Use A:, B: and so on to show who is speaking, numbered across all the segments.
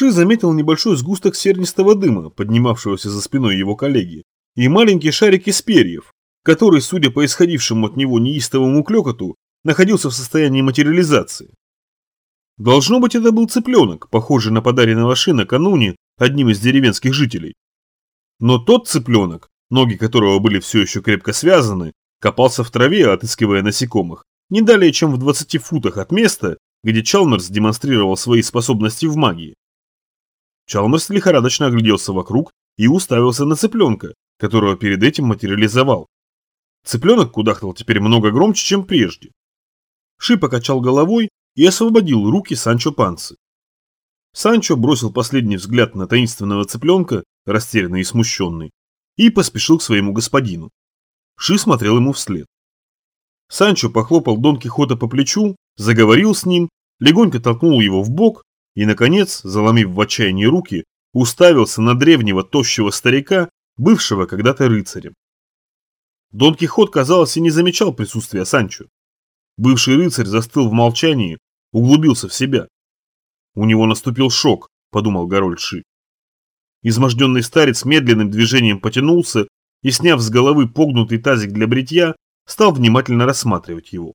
A: Ши заметил небольшой сгусток сернистого дыма, поднимавшегося за спиной его коллеги, и маленький шарик из перьев, который, судя по исходившему от него неистовому клёкоту, находился в состоянии материализации. Должно быть, это был цыпленок, похожий на подаренного Ши накануне одним из деревенских жителей. Но тот цыпленок, ноги которого были все еще крепко связаны, копался в траве, отыскивая насекомых, не далее, чем в 20 футах от места, где Чалмерс демонстрировал свои способности в магии. Чалмерс лихорадочно огляделся вокруг и уставился на цыпленка, которого перед этим материализовал. Цыпленок кудахтал теперь много громче, чем прежде. Ши покачал головой и освободил руки Санчо Панцы. Санчо бросил последний взгляд на таинственного цыпленка, растерянный и смущенный, и поспешил к своему господину. Ши смотрел ему вслед. Санчо похлопал Дон Кихота по плечу, заговорил с ним, легонько толкнул его в бок и, наконец, заломив в отчаянии руки, уставился на древнего тощего старика, бывшего когда-то рыцарем. Дон Кихот, казалось, и не замечал присутствия Санчо. Бывший рыцарь застыл в молчании, углубился в себя. У него наступил шок, подумал Гарольд Ши. Изможденный старец медленным движением потянулся и, сняв с головы погнутый тазик для бритья, стал внимательно рассматривать его.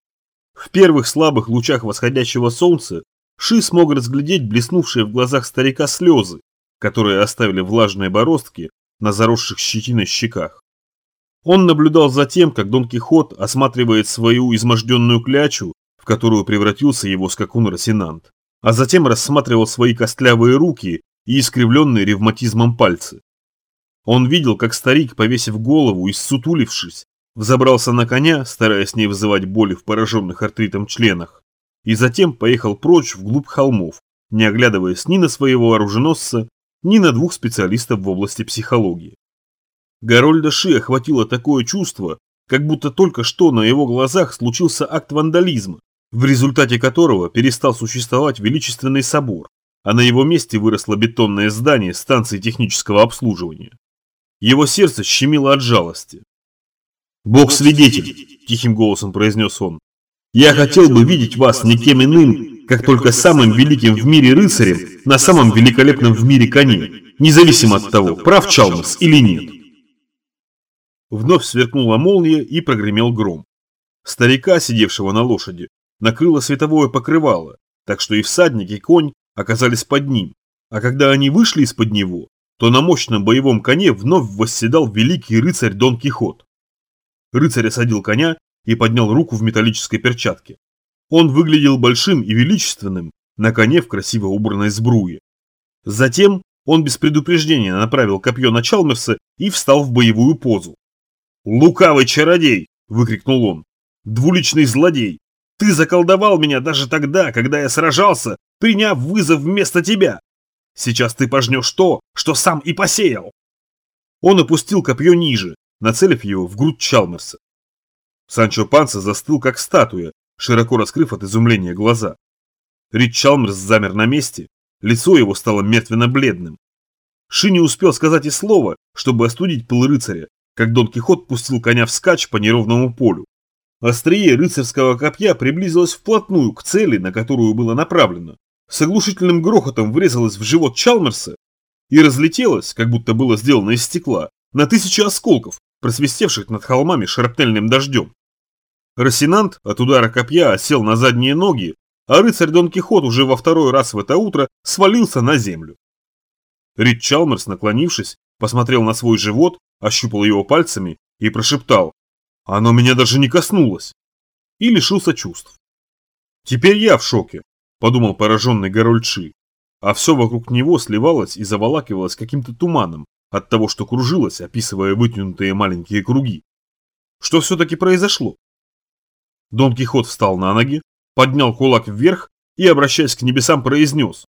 A: В первых слабых лучах восходящего солнца Ши смог разглядеть блеснувшие в глазах старика слезы, которые оставили влажные бороздки на заросших щетиной щеках. Он наблюдал за тем, как Дон Кихот осматривает свою изможденную клячу, в которую превратился его скакун Росинант, а затем рассматривал свои костлявые руки и искривленные ревматизмом пальцы. Он видел, как старик, повесив голову и ссутулившись, взобрался на коня, стараясь не вызывать боли в пораженных артритом членах, и затем поехал прочь вглубь холмов, не оглядываясь ни на своего оруженосца, ни на двух специалистов в области психологии. Гарольда Ши охватило такое чувство, как будто только что на его глазах случился акт вандализма, в результате которого перестал существовать величественный собор, а на его месте выросло бетонное здание станции технического обслуживания. Его сердце щемило от жалости. «Бог свидетель!» – тихим голосом произнес он. «Я хотел бы видеть вас никем иным, как только самым великим в мире рыцарем на самом великолепном в мире коне, независимо от того, прав Чалмас или нет». Вновь сверкнула молния и прогремел гром. Старика, сидевшего на лошади, накрыло световое покрывало, так что и всадник, и конь оказались под ним, а когда они вышли из-под него, то на мощном боевом коне вновь восседал великий рыцарь Дон Кихот. Рыцарь осадил коня и поднял руку в металлической перчатке. Он выглядел большим и величественным, на коне в красиво убранной сбруе. Затем он без предупреждения направил копье на Чалмерса и встал в боевую позу. «Лукавый чародей!» – выкрикнул он. «Двуличный злодей! Ты заколдовал меня даже тогда, когда я сражался, приняв вызов вместо тебя! Сейчас ты пожнешь то, что сам и посеял!» Он опустил копье ниже, нацелив его в грудь Чалмерса. Санчо Панса застыл как статуя, широко раскрыв от изумления глаза. Рид Чалмерс замер на месте, лицо его стало мертвенно-бледным. Ши не успел сказать и слова, чтобы остудить пыл рыцаря, как Дон Кихот пустил коня вскачь по неровному полю. Острие рыцарского копья приблизилось вплотную к цели, на которую было направлено. С оглушительным грохотом врезалось в живот Чалмерса и разлетелось, как будто было сделано из стекла, на тысячи осколков, просвистевших над холмами шарптельным дождем. Росинант от удара копья осел на задние ноги, а рыцарь Дон Кихот уже во второй раз в это утро свалился на землю. Рид Чалмерс, наклонившись, посмотрел на свой живот ощупал его пальцами и прошептал «Оно меня даже не коснулось!» и лишился чувств. «Теперь я в шоке», – подумал пораженный Гарольдши, а все вокруг него сливалось и заволакивалось каким-то туманом от того, что кружилось, описывая вытянутые маленькие круги. Что все-таки произошло? Дон Кихот встал на ноги, поднял кулак вверх и, обращаясь к небесам, произнес.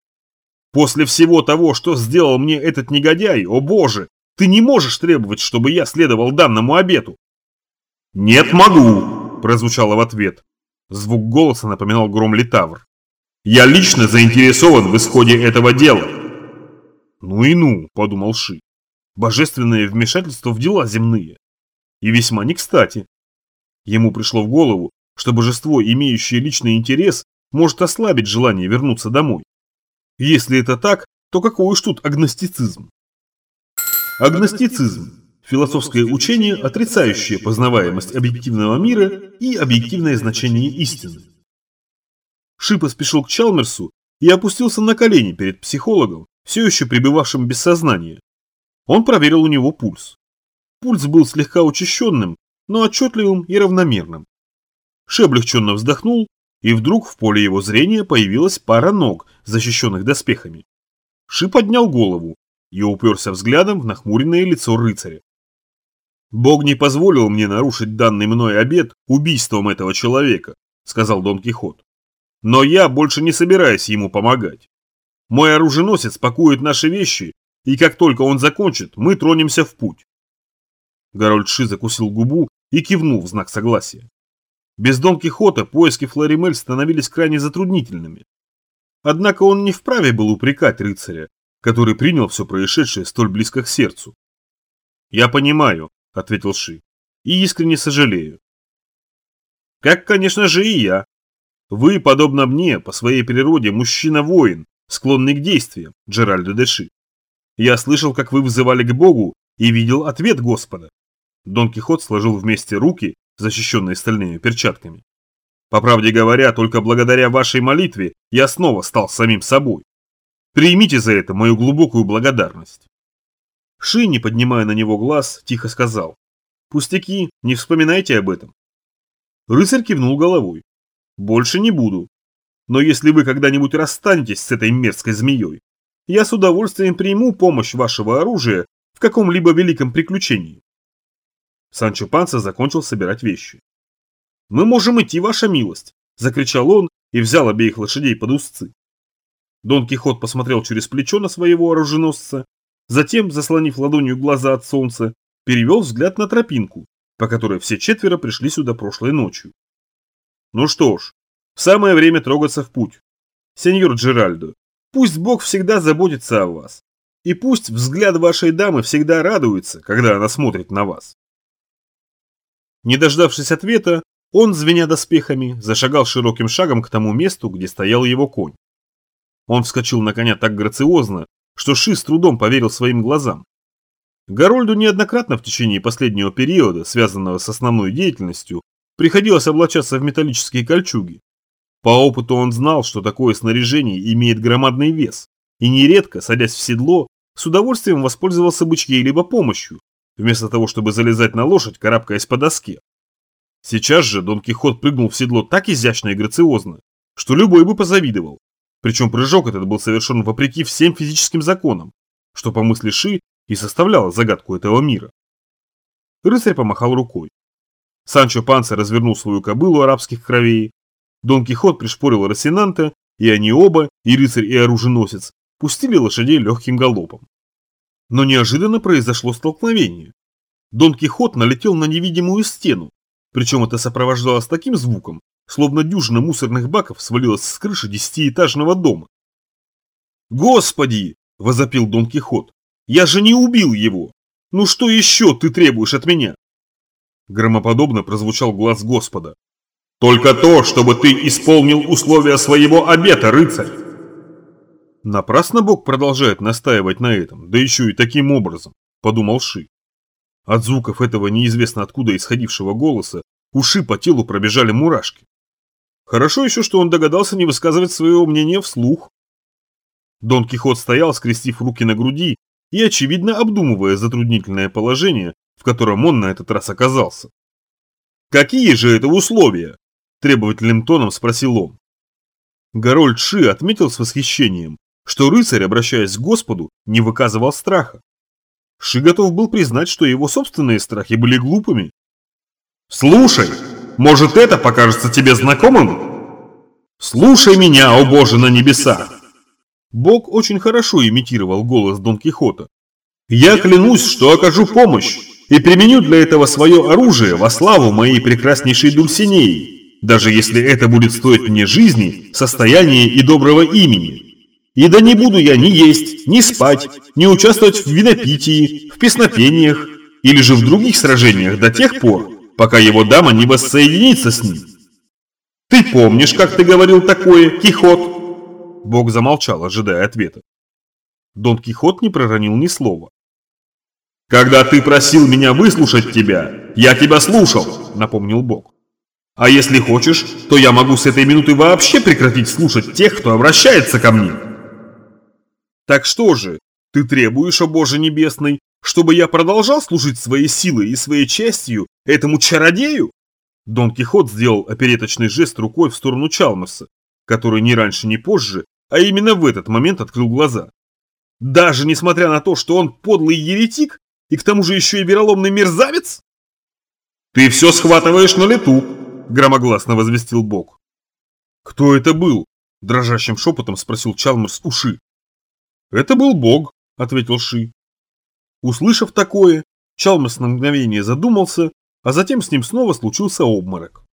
A: «После всего того, что сделал мне этот негодяй, о боже, ты не можешь требовать, чтобы я следовал данному обету. Нет, могу, прозвучало в ответ. Звук голоса напоминал гром литавр. Я лично заинтересован в исходе этого дела. Ну и ну, подумал Ши. Божественное вмешательство в дела земные. И весьма не кстати. Ему пришло в голову, что божество, имеющее личный интерес, может ослабить желание вернуться домой. Если это так, то какой уж тут агностицизм? Агностицизм – философское учение, отрицающее познаваемость объективного мира и объективное значение истины. Ши поспешил к Чалмерсу и опустился на колени перед психологом, все еще пребывавшим без сознания. Он проверил у него пульс. Пульс был слегка учащенным, но отчетливым и равномерным. Ши облегченно вздохнул, и вдруг в поле его зрения появилась пара ног, защищенных доспехами. Ши поднял голову и уперся взглядом в нахмуренное лицо рыцаря. «Бог не позволил мне нарушить данный мной обет убийством этого человека», — сказал Дон Кихот. «Но я больше не собираюсь ему помогать. Мой оруженосец пакует наши вещи, и как только он закончит, мы тронемся в путь». Гарольд Ши закусил губу и кивнул в знак согласия. Без Дон Кихота поиски Флоримель становились крайне затруднительными. Однако он не вправе был упрекать рыцаря, который принял все происшедшее столь близко к сердцу. «Я понимаю», — ответил Ши, — «и искренне сожалею». «Как, конечно же, и я. Вы, подобно мне, по своей природе мужчина-воин, склонный к действиям, Джеральдо Деши. Я слышал, как вы взывали к Богу и видел ответ Господа. Дон Кихот сложил вместе руки, защищенные стальными перчатками. По правде говоря, только благодаря вашей молитве я снова стал самим собой. Примите за это мою глубокую благодарность. Ши, не поднимая на него глаз, тихо сказал. Пустяки, не вспоминайте об этом. Рыцарь кивнул головой. Больше не буду. Но если вы когда-нибудь расстанетесь с этой мерзкой змеей, я с удовольствием приму помощь вашего оружия в каком-либо великом приключении. Санчо Панса закончил собирать вещи. «Мы можем идти, ваша милость!» – закричал он и взял обеих лошадей под узцы. Дон Кихот посмотрел через плечо на своего оруженосца, затем, заслонив ладонью глаза от солнца, перевел взгляд на тропинку, по которой все четверо пришли сюда прошлой ночью. «Ну что ж, самое время трогаться в путь. Сеньор Джеральдо, пусть Бог всегда заботится о вас, и пусть взгляд вашей дамы всегда радуется, когда она смотрит на вас». Не дождавшись ответа, он, звеня доспехами, зашагал широким шагом к тому месту, где стоял его конь. Он вскочил на коня так грациозно, что Ши с трудом поверил своим глазам. Гарольду неоднократно в течение последнего периода, связанного с основной деятельностью, приходилось облачаться в металлические кольчуги. По опыту он знал, что такое снаряжение имеет громадный вес, и нередко, садясь в седло, с удовольствием воспользовался бы чьей-либо помощью, вместо того, чтобы залезать на лошадь, карабкаясь по доске. Сейчас же Дон Кихот прыгнул в седло так изящно и грациозно, что любой бы позавидовал. Причем прыжок этот был совершен вопреки всем физическим законам, что по мысли Ши и составляло загадку этого мира. Рыцарь помахал рукой. Санчо Панца развернул свою кобылу арабских кровей. Дон Кихот пришпорил Росинанта, и они оба, и рыцарь, и оруженосец, пустили лошадей легким галопом. Но неожиданно произошло столкновение. Дон Кихот налетел на невидимую стену, причем это сопровождалось таким звуком, словно дюжина мусорных баков свалилась с крыши десятиэтажного дома. «Господи!» – возопил Дон Кихот. «Я же не убил его! Ну что еще ты требуешь от меня?» Громоподобно прозвучал глаз Господа. «Только то, чтобы ты исполнил условия своего обета, рыцарь!» Напрасно Бог продолжает настаивать на этом, да еще и таким образом, подумал Ши. От звуков этого неизвестно откуда исходившего голоса у Ши по телу пробежали мурашки. Хорошо еще, что он догадался не высказывать своего мнения вслух. Дон Кихот стоял, скрестив руки на груди и, очевидно, обдумывая затруднительное положение, в котором он на этот раз оказался. «Какие же это условия?» – требовательным тоном спросил он. Гарольд Ши отметил с восхищением, что рыцарь, обращаясь к Господу, не выказывал страха. Ши готов был признать, что его собственные страхи были глупыми. «Слушай, может это покажется тебе знакомым? Слушай меня, о Боже на небесах!» Бог очень хорошо имитировал голос Дон Кихота. «Я клянусь, что окажу помощь и применю для этого свое оружие во славу моей прекраснейшей Дульсинеи, даже если это будет стоить мне жизни, состояния и доброго имени. И да не буду я ни есть, ни спать, ни участвовать в винопитии, в песнопениях или же в других сражениях до тех пор, пока его дама не воссоединится с ним. Ты помнишь, как ты говорил такое, Кихот? Бог замолчал, ожидая ответа. Дон Кихот не проронил ни слова. «Когда ты просил меня выслушать тебя, я тебя слушал», — напомнил Бог. «А если хочешь, то я могу с этой минуты вообще прекратить слушать тех, кто обращается ко мне». «Так что же, ты требуешь, о Боже Небесный, чтобы я продолжал служить своей силой и своей честью этому чародею?» Дон Кихот сделал опереточный жест рукой в сторону Чалмерса, который ни раньше, ни позже, а именно в этот момент открыл глаза. Даже несмотря на то, что он подлый еретик и к тому же еще и вероломный мерзавец? «Ты все схватываешь на лету», – громогласно возвестил Бог. «Кто это был?» – дрожащим шепотом спросил Чалмерс у Ши. «Это был Бог», – ответил Ши. Услышав такое, Чалмерс на мгновение задумался, а затем с ним снова случился обморок.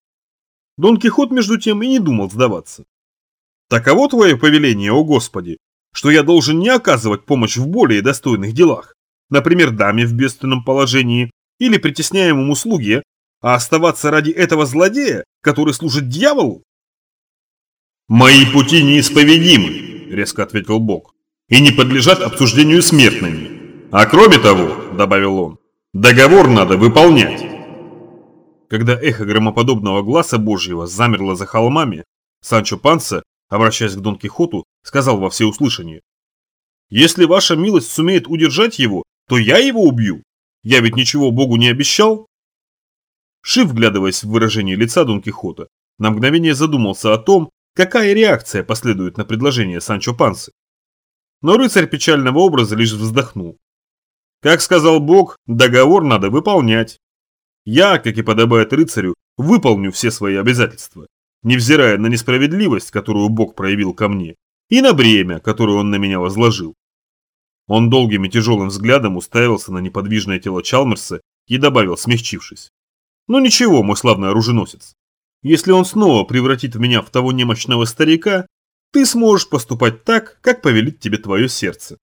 A: Дон Кихот между тем и не думал сдаваться. Таково твое повеление, о Господи, что я должен не оказывать помощь в более достойных делах, например, даме в бедственном положении или притесняемому слуге, а оставаться ради этого злодея, который служит дьяволу? «Мои пути неисповедимы», — резко ответил Бог, — «и не подлежат обсуждению смертными. А кроме того, — добавил он, — договор надо выполнять». Когда эхо громоподобного глаза Божьего замерло за холмами, Санчо Панса, обращаясь к Дон Кихоту, сказал во всеуслышание. «Если ваша милость сумеет удержать его, то я его убью. Я ведь ничего Богу не обещал». Шив, вглядываясь в выражение лица Дон Кихота, на мгновение задумался о том, какая реакция последует на предложение Санчо Пансы. Но рыцарь печального образа лишь вздохнул. Как сказал Бог, договор надо выполнять. Я, как и подобает рыцарю, выполню все свои обязательства, невзирая на несправедливость, которую Бог проявил ко мне, и на бремя, которое он на меня возложил. Он долгим и тяжелым взглядом уставился на неподвижное тело Чалмерса и добавил, смягчившись. «Ну ничего, мой славный оруженосец. Если он снова превратит меня в того немощного старика, ты сможешь поступать так, как повелит тебе твое сердце.